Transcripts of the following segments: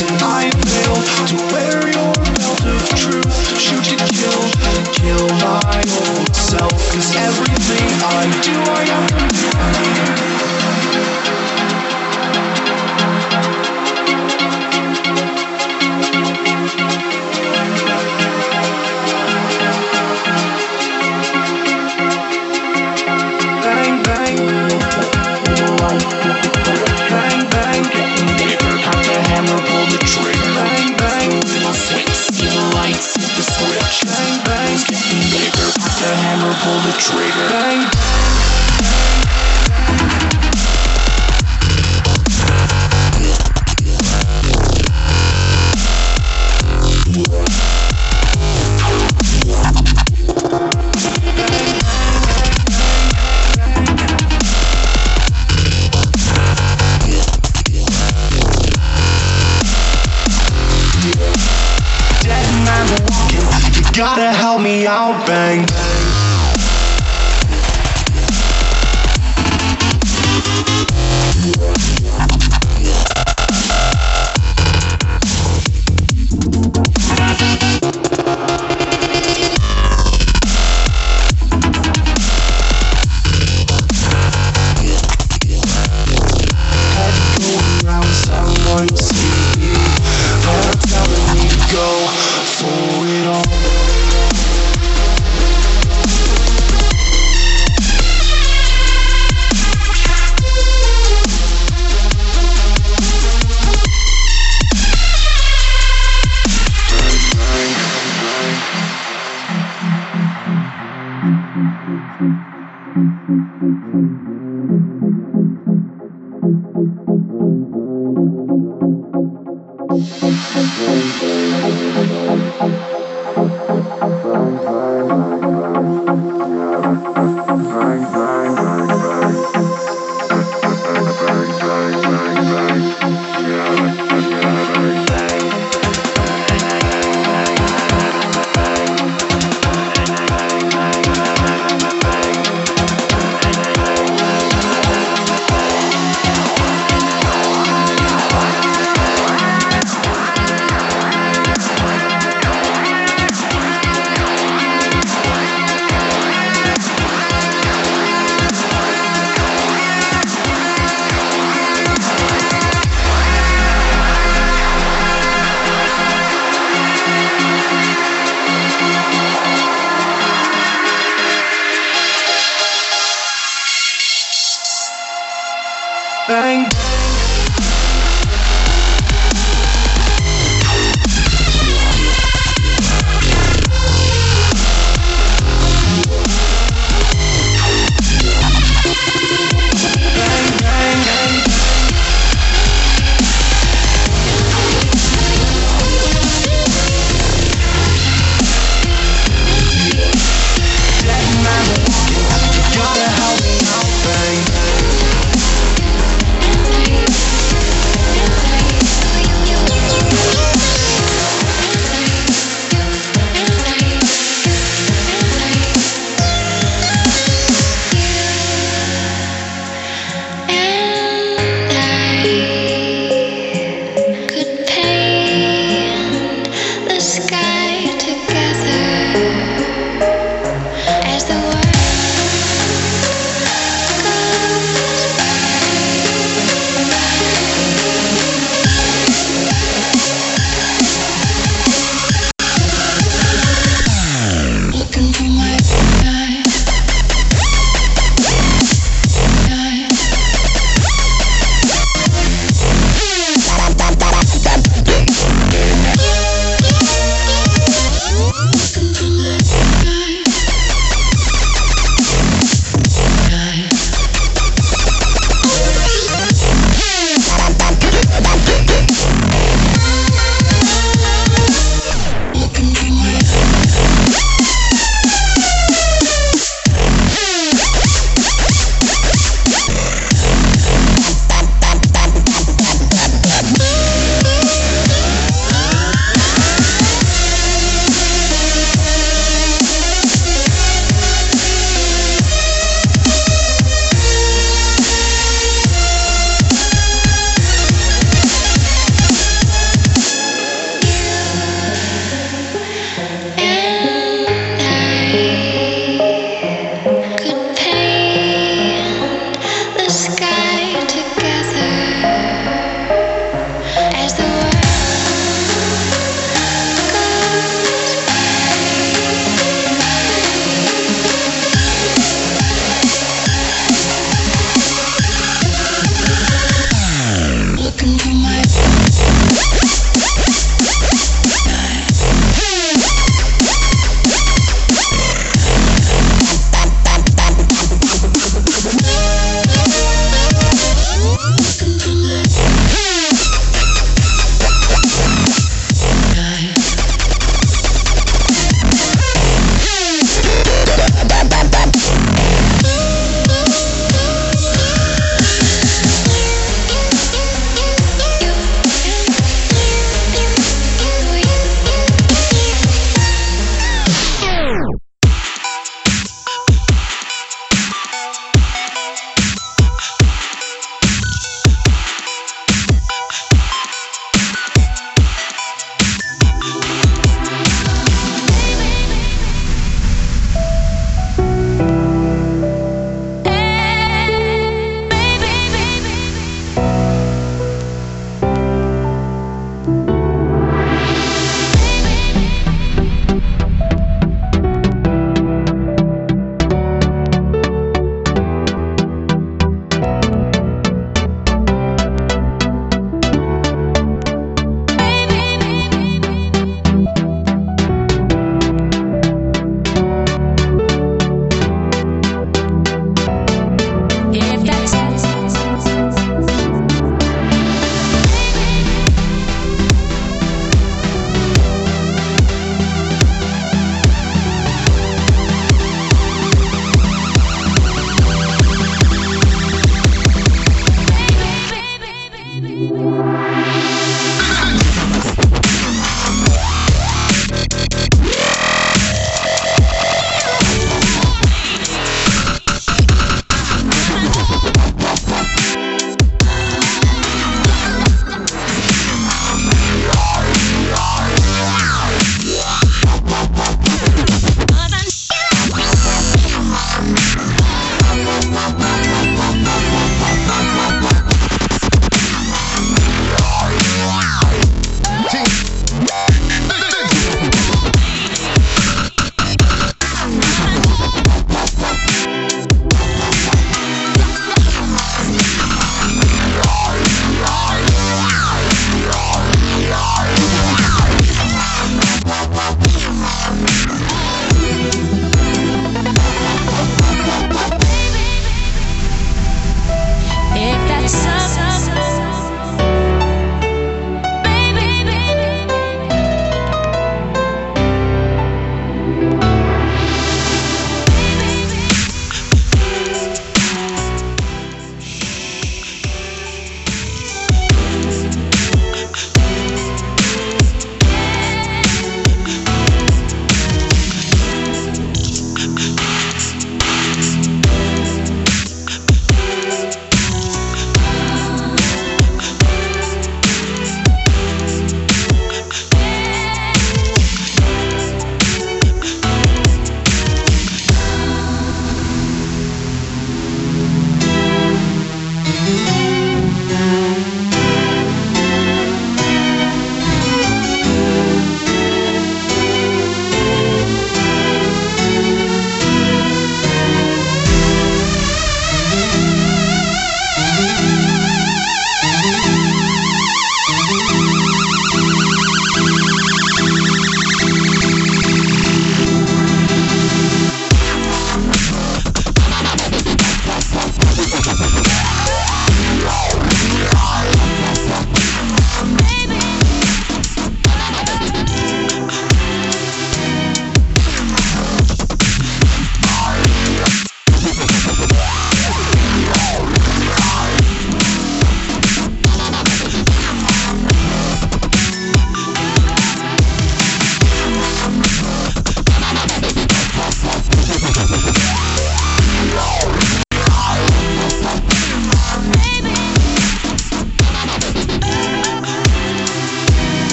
tonight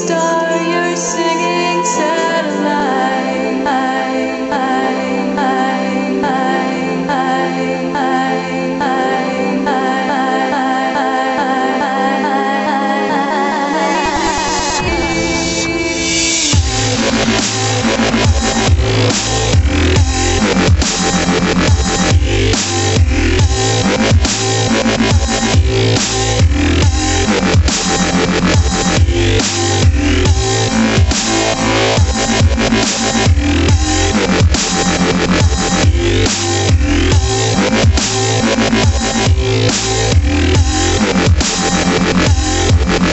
stars.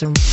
Ransom.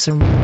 some